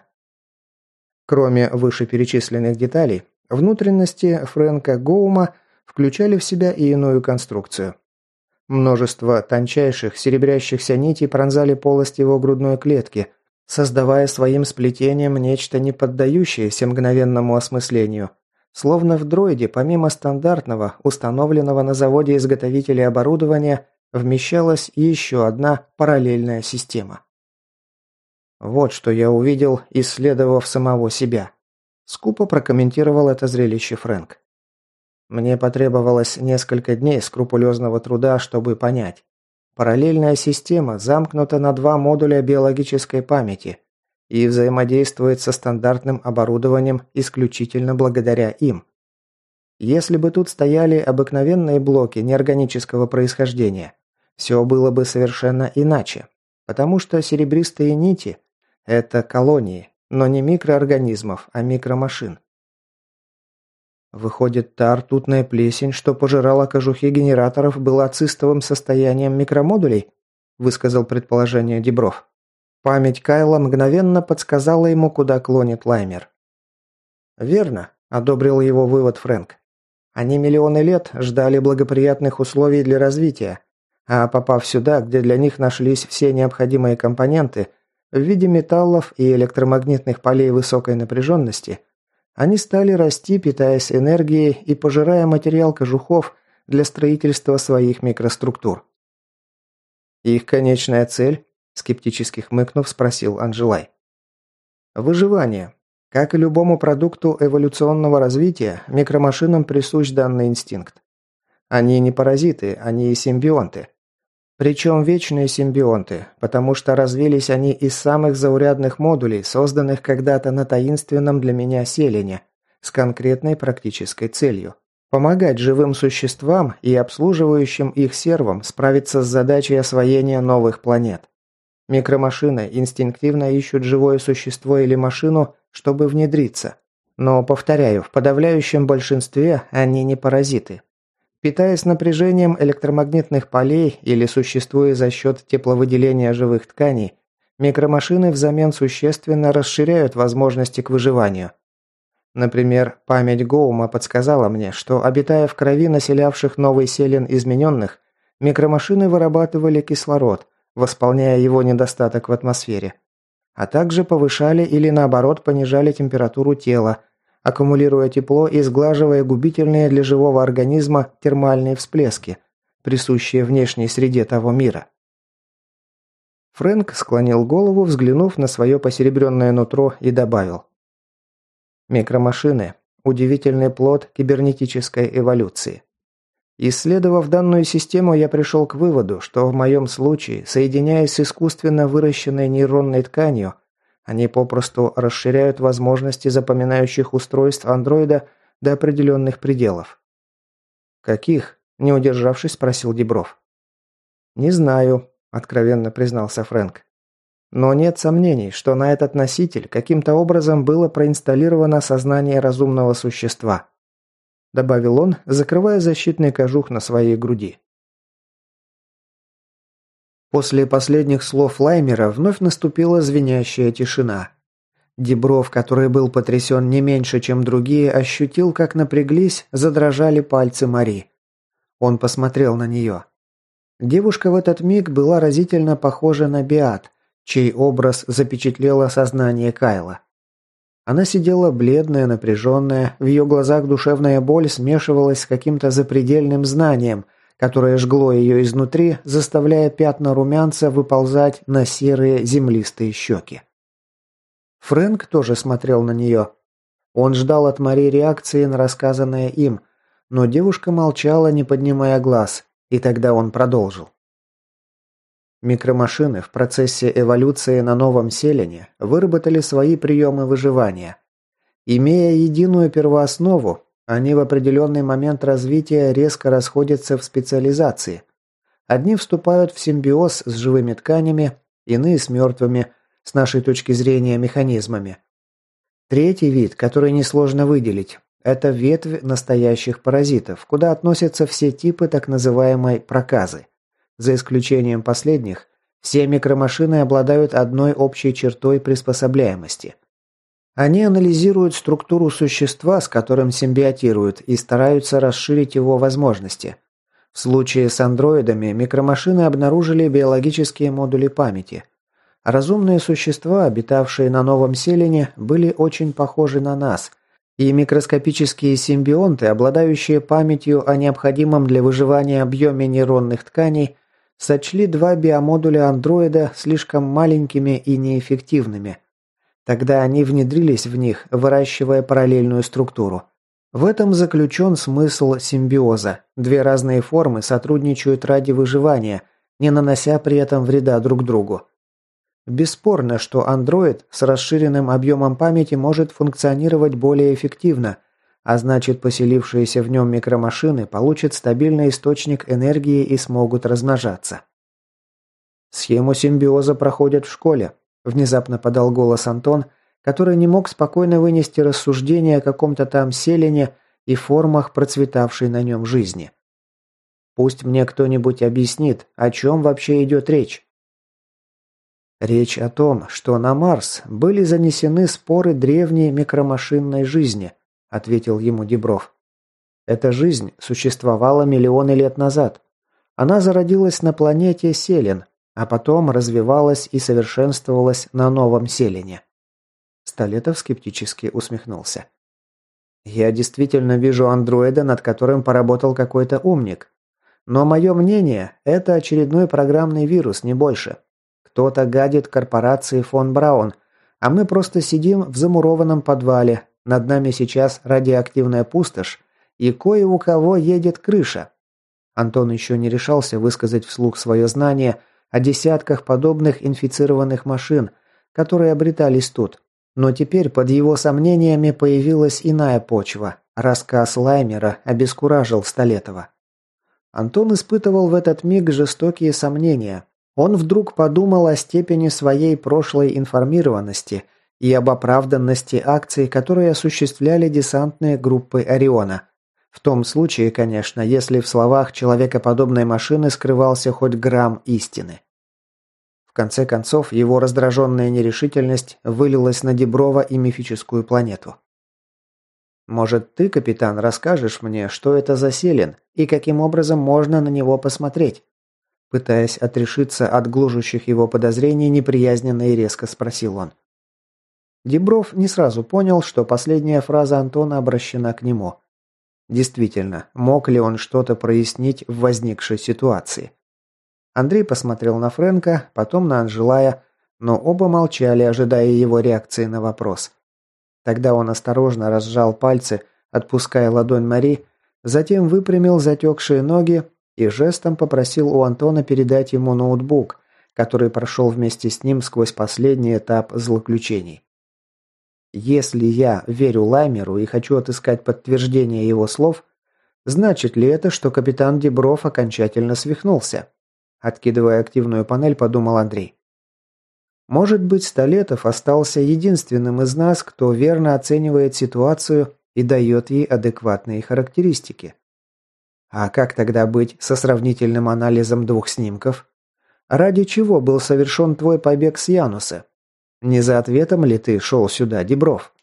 Кроме вышеперечисленных деталей, внутренности Фрэнка Гоума включали в себя и иную конструкцию. Множество тончайших серебрящихся нитей пронзали полость его грудной клетки – создавая своим сплетением нечто не поддающееся мгновенному осмыслению. Словно в дроиде, помимо стандартного, установленного на заводе изготовителей оборудования, вмещалась еще одна параллельная система. Вот что я увидел, исследовав самого себя. Скупо прокомментировал это зрелище Фрэнк. Мне потребовалось несколько дней скрупулезного труда, чтобы понять. Параллельная система замкнута на два модуля биологической памяти и взаимодействует со стандартным оборудованием исключительно благодаря им. Если бы тут стояли обыкновенные блоки неорганического происхождения, все было бы совершенно иначе, потому что серебристые нити – это колонии, но не микроорганизмов, а микромашин. Выходит, та ртутная плесень, что пожирала кожухи генераторов, была цистовым состоянием микромодулей? Высказал предположение Дебров. Память Кайла мгновенно подсказала ему, куда клонит лаймер. «Верно», – одобрил его вывод Фрэнк. «Они миллионы лет ждали благоприятных условий для развития, а попав сюда, где для них нашлись все необходимые компоненты в виде металлов и электромагнитных полей высокой напряженности – они стали расти, питаясь энергией и пожирая материал кожухов для строительства своих микроструктур. «Их конечная цель?» – скептически хмыкнув, спросил Анжелай. «Выживание. Как и любому продукту эволюционного развития, микромашинам присущ данный инстинкт. Они не паразиты, они и симбионты. Причем вечные симбионты, потому что развились они из самых заурядных модулей, созданных когда-то на таинственном для меня селине, с конкретной практической целью – помогать живым существам и обслуживающим их сервам справиться с задачей освоения новых планет. Микромашины инстинктивно ищут живое существо или машину, чтобы внедриться. Но, повторяю, в подавляющем большинстве они не паразиты – Питаясь напряжением электромагнитных полей или существуя за счет тепловыделения живых тканей, микромашины взамен существенно расширяют возможности к выживанию. Например, память Гоума подсказала мне, что, обитая в крови населявших новый селен измененных, микромашины вырабатывали кислород, восполняя его недостаток в атмосфере, а также повышали или наоборот понижали температуру тела, аккумулируя тепло и сглаживая губительные для живого организма термальные всплески, присущие внешней среде того мира. Фрэнк склонил голову, взглянув на свое посеребренное нутро и добавил. Микромашины – удивительный плод кибернетической эволюции. Исследовав данную систему, я пришел к выводу, что в моем случае, соединяясь с искусственно выращенной нейронной тканью, они попросту расширяют возможности запоминающих устройств андроида до определенных пределов. «Каких?» – не удержавшись, спросил Дебров. «Не знаю», – откровенно признался Фрэнк. Но нет сомнений, что на этот носитель каким-то образом было проинсталлировано сознание разумного существа. Добавил он, закрывая защитный кожух на своей груди. После последних слов Лаймера вновь наступила звенящая тишина. Дебров, который был потрясен не меньше, чем другие, ощутил, как напряглись, задрожали пальцы Мари. Он посмотрел на нее. Девушка в этот миг была разительно похожа на Биат, чей образ запечатлело сознание Кайла. Она сидела бледная, напряженная, в ее глазах душевная боль смешивалась с каким-то запредельным знанием – которое жгло ее изнутри, заставляя пятна румянца выползать на серые землистые щеки. Фрэнк тоже смотрел на нее. Он ждал от Мари реакции на рассказанное им, но девушка молчала, не поднимая глаз, и тогда он продолжил. Микромашины в процессе эволюции на новом селине выработали свои приемы выживания. Имея единую первооснову, они в определенный момент развития резко расходятся в специализации. Одни вступают в симбиоз с живыми тканями, иные с мертвыми, с нашей точки зрения механизмами. Третий вид, который несложно выделить, это ветвь настоящих паразитов, куда относятся все типы так называемой проказы. За исключением последних, все микромашины обладают одной общей чертой приспособляемости – они анализируют структуру существа, с которым симбиотируют, и стараются расширить его возможности. В случае с андроидами микромашины обнаружили биологические модули памяти. Разумные существа, обитавшие на Новом Селине, были очень похожи на нас, и микроскопические симбионты, обладающие памятью о необходимом для выживания объеме нейронных тканей, сочли два биомодуля андроида слишком маленькими и неэффективными – Тогда они внедрились в них, выращивая параллельную структуру. В этом заключен смысл симбиоза. Две разные формы сотрудничают ради выживания, не нанося при этом вреда друг другу. Бесспорно, что андроид с расширенным объемом памяти может функционировать более эффективно, а значит поселившиеся в нем микромашины получат стабильный источник энергии и смогут размножаться. Схему симбиоза проходят в школе, Внезапно подал голос Антон, который не мог спокойно вынести рассуждения о каком-то там селине и формах процветавшей на нем жизни. Пусть мне кто-нибудь объяснит, о чем вообще идет речь. Речь о том, что на Марс были занесены споры древней микромашинной жизни, ответил ему Дебров. Эта жизнь существовала миллионы лет назад. Она зародилась на планете Селен, а потом развивалась и совершенствовалась на новом селине. Столетов скептически усмехнулся. «Я действительно вижу андроида, над которым поработал какой-то умник. Но мое мнение – это очередной программный вирус, не больше. Кто-то гадит корпорации фон Браун, а мы просто сидим в замурованном подвале, над нами сейчас радиоактивная пустошь, и кое у кого едет крыша». Антон еще не решался высказать вслух свое знание – о десятках подобных инфицированных машин, которые обретались тут. Но теперь под его сомнениями появилась иная почва. Рассказ Лаймера обескуражил Столетова. Антон испытывал в этот миг жестокие сомнения. Он вдруг подумал о степени своей прошлой информированности и об оправданности акций, которые осуществляли десантные группы Ориона. В том случае, конечно, если в словах человекоподобной машины скрывался хоть грамм истины. В конце концов, его раздраженная нерешительность вылилась на Деброва и мифическую планету. «Может, ты, капитан, расскажешь мне, что это за селен и каким образом можно на него посмотреть?» Пытаясь отрешиться от гложущих его подозрений, неприязненно и резко спросил он. Дебров не сразу понял, что последняя фраза Антона обращена к нему – Действительно, мог ли он что-то прояснить в возникшей ситуации? Андрей посмотрел на Френка, потом на Анжелая, но оба молчали, ожидая его реакции на вопрос. Тогда он осторожно разжал пальцы, отпуская ладонь Мари, затем выпрямил затекшие ноги и жестом попросил у Антона передать ему ноутбук, который прошел вместе с ним сквозь последний этап злоключений. Если я верю Лаймеру и хочу отыскать подтверждение его слов, значит ли это, что капитан Дебров окончательно свихнулся? Откидывая активную панель, подумал Андрей. Может быть, Столетов остался единственным из нас, кто верно оценивает ситуацию и дает ей адекватные характеристики. А как тогда быть со сравнительным анализом двух снимков? Ради чего был совершен твой побег с Януса? Не за ответом ли ты шел сюда, Дебров?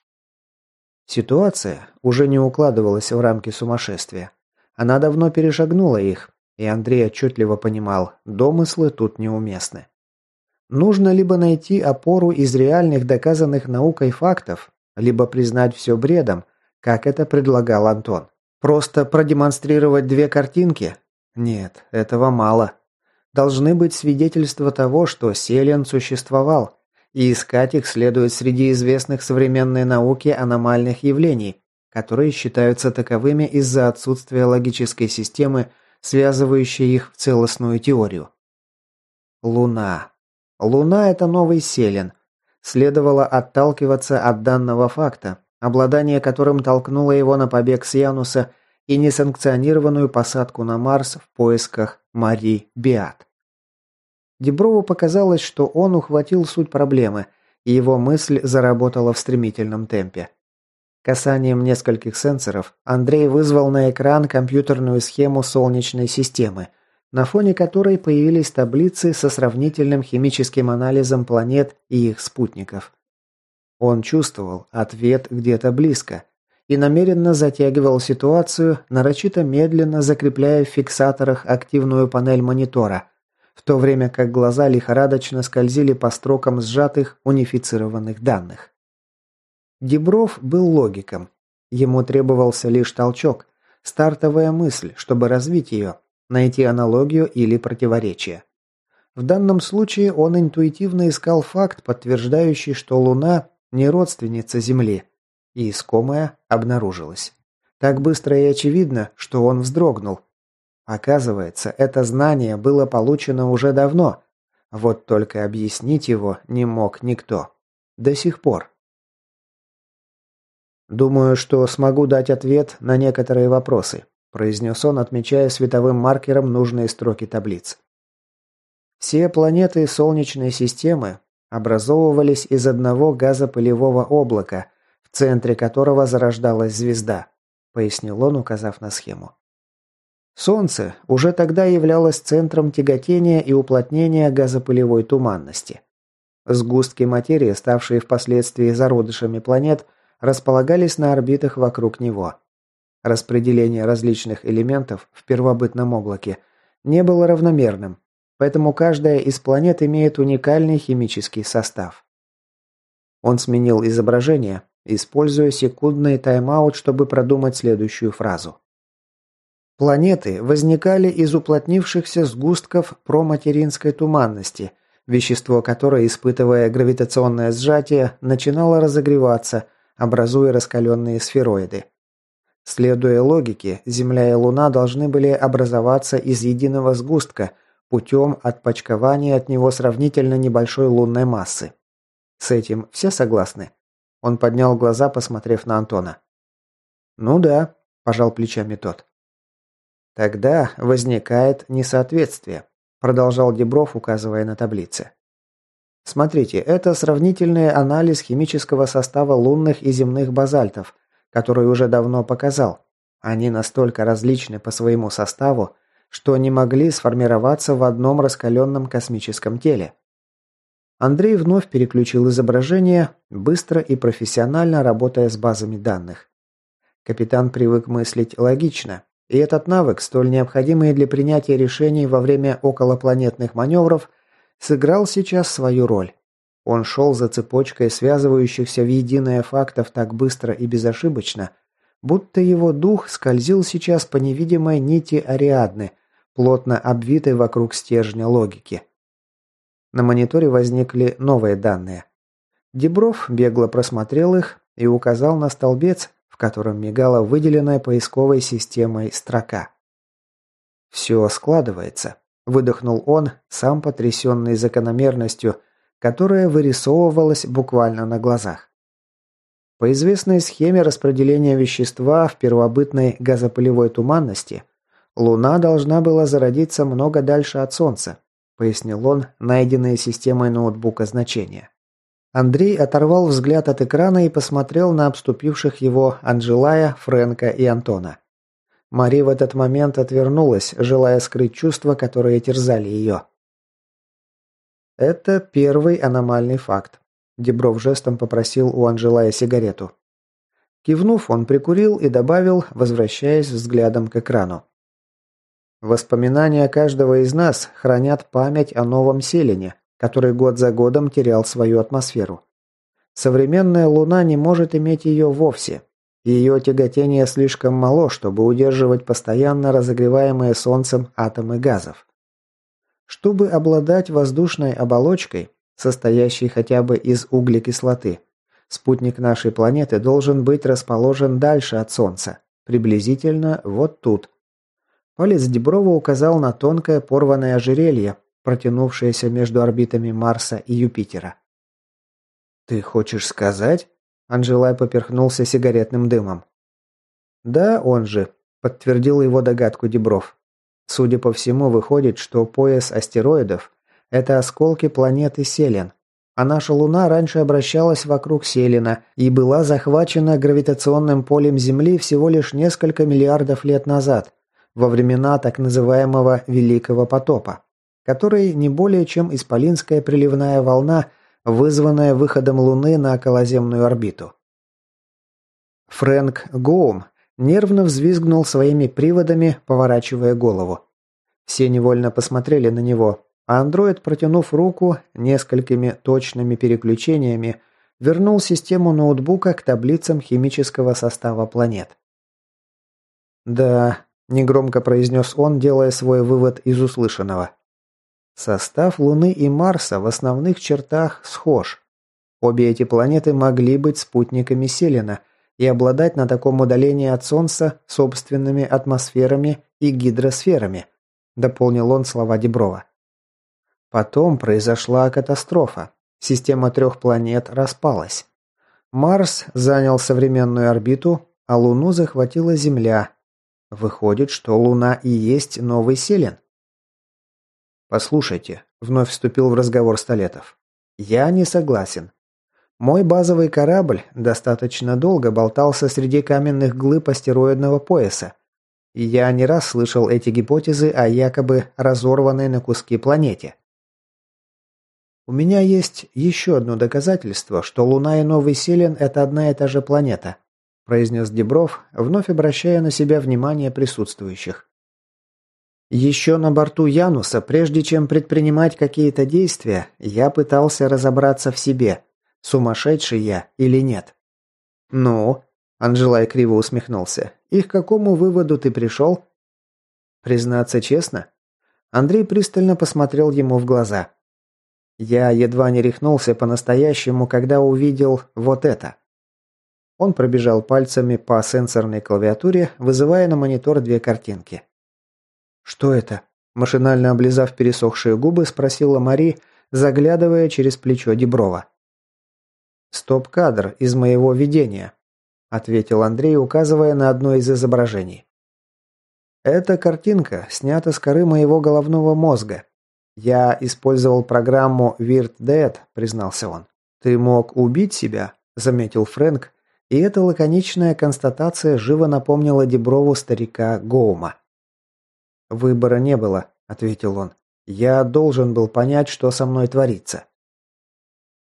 Ситуация уже не укладывалась в рамки сумасшествия. Она давно перешагнула их, и Андрей отчетливо понимал, домыслы тут неуместны. Нужно либо найти опору из реальных доказанных наукой фактов, либо признать все бредом, как это предлагал Антон. Просто продемонстрировать две картинки? Нет, этого мало. Должны быть свидетельства того, что Селен существовал, и искать их следует среди известных современной науке аномальных явлений, которые считаются таковыми из-за отсутствия логической системы, связывающей их в целостную теорию. Луна. Луна – это новый селен. Следовало отталкиваться от данного факта, обладание которым толкнуло его на побег с Януса и несанкционированную посадку на Марс в поисках Мари Биат. Деброву показалось, что он ухватил суть проблемы, и его мысль заработала в стремительном темпе. Касанием нескольких сенсоров Андрей вызвал на экран компьютерную схему Солнечной системы, на фоне которой появились таблицы со сравнительным химическим анализом планет и их спутников. Он чувствовал ответ где-то близко и намеренно затягивал ситуацию, нарочито медленно закрепляя в фиксаторах активную панель монитора – в то время как глаза лихорадочно скользили по строкам сжатых унифицированных данных. Дебров был логиком. Ему требовался лишь толчок, стартовая мысль, чтобы развить ее, найти аналогию или противоречие. В данном случае он интуитивно искал факт, подтверждающий, что Луна не родственница Земли, и искомая обнаружилась. Так быстро и очевидно, что он вздрогнул, Оказывается, это знание было получено уже давно, вот только объяснить его не мог никто. До сих пор. «Думаю, что смогу дать ответ на некоторые вопросы», произнес он, отмечая световым маркером нужные строки таблиц. Все планеты Солнечной системы образовывались из одного газопылевого облака, в центре которого зарождалась звезда, пояснил он, указав на схему. Солнце уже тогда являлось центром тяготения и уплотнения газопылевой туманности. Сгустки материи, ставшие впоследствии зародышами планет, располагались на орбитах вокруг него. Распределение различных элементов в первобытном облаке не было равномерным, поэтому каждая из планет имеет уникальный химический состав. Он сменил изображение, используя секундный тайм-аут, чтобы продумать следующую фразу. Планеты возникали из уплотнившихся сгустков проматеринской туманности, вещество которое, испытывая гравитационное сжатие, начинало разогреваться, образуя раскаленные сфероиды. Следуя логике, Земля и Луна должны были образоваться из единого сгустка путем отпочкования от него сравнительно небольшой лунной массы. С этим все согласны? Он поднял глаза, посмотрев на Антона. «Ну да», – пожал плечами тот. Тогда возникает несоответствие, продолжал Дебров, указывая на таблице. Смотрите, это сравнительный анализ химического состава лунных и земных базальтов, который уже давно показал. Они настолько различны по своему составу, что не могли сформироваться в одном раскаленном космическом теле. Андрей вновь переключил изображение, быстро и профессионально работая с базами данных. Капитан привык мыслить логично, и этот навык, столь необходимый для принятия решений во время околопланетных маневров, сыграл сейчас свою роль. Он шел за цепочкой связывающихся в единое фактов так быстро и безошибочно, будто его дух скользил сейчас по невидимой нити Ариадны, плотно обвитой вокруг стержня логики. На мониторе возникли новые данные. Дебров бегло просмотрел их и указал на столбец, в котором мигала выделенная поисковой системой строка. «Все складывается», – выдохнул он, сам потрясенный закономерностью, которая вырисовывалась буквально на глазах. По известной схеме распределения вещества в первобытной газопылевой туманности, Луна должна была зародиться много дальше от Солнца, пояснил он найденные системой ноутбука значения. Андрей оторвал взгляд от экрана и посмотрел на обступивших его Анжелая, Френка и Антона. Мари в этот момент отвернулась, желая скрыть чувства, которые терзали ее. Это первый аномальный факт. Дебров жестом попросил у Анжелая сигарету. Кивнув, он прикурил и добавил, возвращаясь взглядом к экрану. Воспоминания каждого из нас хранят память о новом селине, который год за годом терял свою атмосферу. Современная Луна не может иметь ее вовсе. Ее тяготение слишком мало, чтобы удерживать постоянно разогреваемые Солнцем атомы газов. Чтобы обладать воздушной оболочкой, состоящей хотя бы из углекислоты, спутник нашей планеты должен быть расположен дальше от Солнца, приблизительно вот тут. Палец Деброва указал на тонкое порванное ожерелье, протянувшаяся между орбитами Марса и Юпитера. «Ты хочешь сказать?» Анжелай поперхнулся сигаретным дымом. «Да, он же», – подтвердил его догадку Дебров. «Судя по всему, выходит, что пояс астероидов – это осколки планеты Селен, а наша Луна раньше обращалась вокруг Селена и была захвачена гравитационным полем Земли всего лишь несколько миллиардов лет назад, во времена так называемого Великого потопа который не более чем исполинская приливная волна, вызванная выходом Луны на околоземную орбиту. Фрэнк Гоум нервно взвизгнул своими приводами, поворачивая голову. Все невольно посмотрели на него, а андроид, протянув руку несколькими точными переключениями, вернул систему ноутбука к таблицам химического состава планет. «Да», – негромко произнес он, делая свой вывод из услышанного. Состав Луны и Марса в основных чертах схож. Обе эти планеты могли быть спутниками Селена и обладать на таком удалении от Солнца собственными атмосферами и гидросферами, дополнил он слова Деброва. Потом произошла катастрофа. Система трех планет распалась. Марс занял современную орбиту, а Луну захватила Земля. Выходит, что Луна и есть новый Селен. «Послушайте», – вновь вступил в разговор Столетов. «Я не согласен. Мой базовый корабль достаточно долго болтался среди каменных глыб астероидного пояса. И я не раз слышал эти гипотезы о якобы разорванной на куски планете. У меня есть еще одно доказательство, что Луна и Новый Селен – это одна и та же планета», – произнес Дебров, вновь обращая на себя внимание присутствующих. Еще на борту Януса, прежде чем предпринимать какие-то действия, я пытался разобраться в себе, сумасшедший я или нет. «Ну?» – Анжелай криво усмехнулся. «И к какому выводу ты пришел?» «Признаться честно?» Андрей пристально посмотрел ему в глаза. «Я едва не рехнулся по-настоящему, когда увидел вот это». Он пробежал пальцами по сенсорной клавиатуре, вызывая на монитор две картинки. «Что это?» – машинально облизав пересохшие губы, спросила Мари, заглядывая через плечо Деброва. «Стоп-кадр из моего видения», – ответил Андрей, указывая на одно из изображений. «Эта картинка снята с коры моего головного мозга. Я использовал программу Weird Dead», – признался он. «Ты мог убить себя», – заметил Фрэнк, и эта лаконичная констатация живо напомнила Деброву старика Гоума. «Выбора не было», – ответил он. «Я должен был понять, что со мной творится».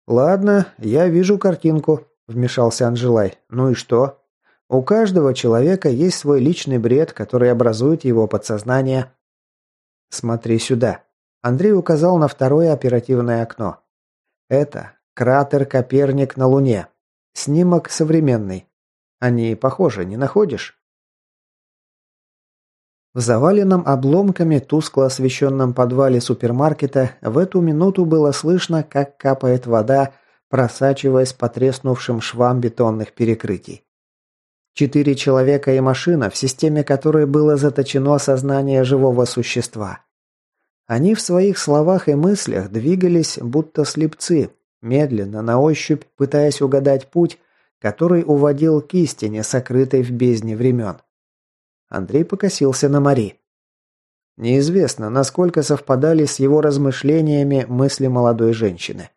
«Ладно, я вижу картинку», – вмешался Анжелай. «Ну и что? У каждого человека есть свой личный бред, который образует его подсознание». «Смотри сюда». Андрей указал на второе оперативное окно. «Это кратер Коперник на Луне. Снимок современный. Они похожи, не находишь?» В заваленном обломками тускло освещенном подвале супермаркета в эту минуту было слышно, как капает вода, просачиваясь по треснувшим швам бетонных перекрытий. Четыре человека и машина, в системе которой было заточено сознание живого существа. Они в своих словах и мыслях двигались, будто слепцы, медленно, на ощупь, пытаясь угадать путь, который уводил к истине, сокрытой в бездне времен. Андрей покосился на Мари. Неизвестно, насколько совпадали с его размышлениями мысли молодой женщины.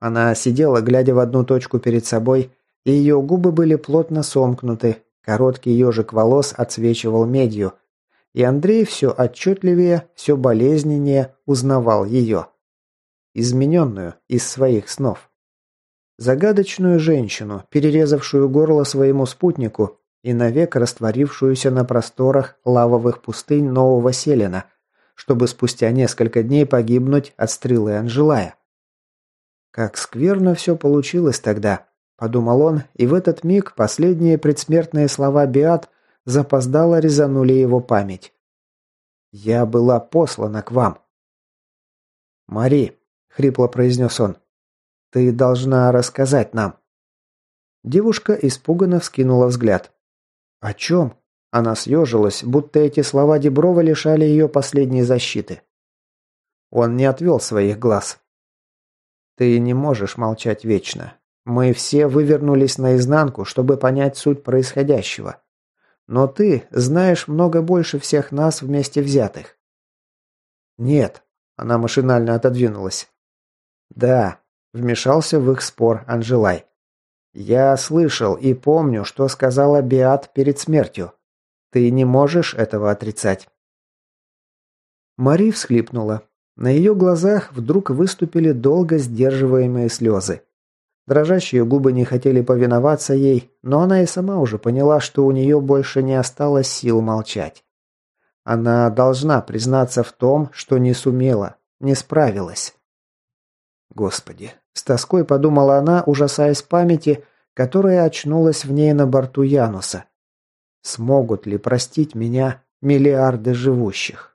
Она сидела, глядя в одну точку перед собой, и ее губы были плотно сомкнуты, короткий ежик волос отсвечивал медью, и Андрей все отчетливее, все болезненнее узнавал ее. Измененную из своих снов. Загадочную женщину, перерезавшую горло своему спутнику и навек растворившуюся на просторах лавовых пустынь Нового Селена, чтобы спустя несколько дней погибнуть от стрелы Анжелая. «Как скверно все получилось тогда», – подумал он, и в этот миг последние предсмертные слова Биат запоздало резанули его память. «Я была послана к вам». «Мари», – хрипло произнес он, – «ты должна рассказать нам». Девушка испуганно вскинула взгляд. «О чем?» Она съежилась, будто эти слова Деброва лишали ее последней защиты. Он не отвел своих глаз. «Ты не можешь молчать вечно. Мы все вывернулись наизнанку, чтобы понять суть происходящего. Но ты знаешь много больше всех нас вместе взятых». «Нет», – она машинально отодвинулась. «Да», – вмешался в их спор Анжелай. Я слышал и помню, что сказала Биат перед смертью. Ты не можешь этого отрицать. Мари всхлипнула. На ее глазах вдруг выступили долго сдерживаемые слезы. Дрожащие губы не хотели повиноваться ей, но она и сама уже поняла, что у нее больше не осталось сил молчать. Она должна признаться в том, что не сумела, не справилась. Господи, с тоской подумала она, ужасаясь памяти, которая очнулась в ней на борту Януса. «Смогут ли простить меня миллиарды живущих?»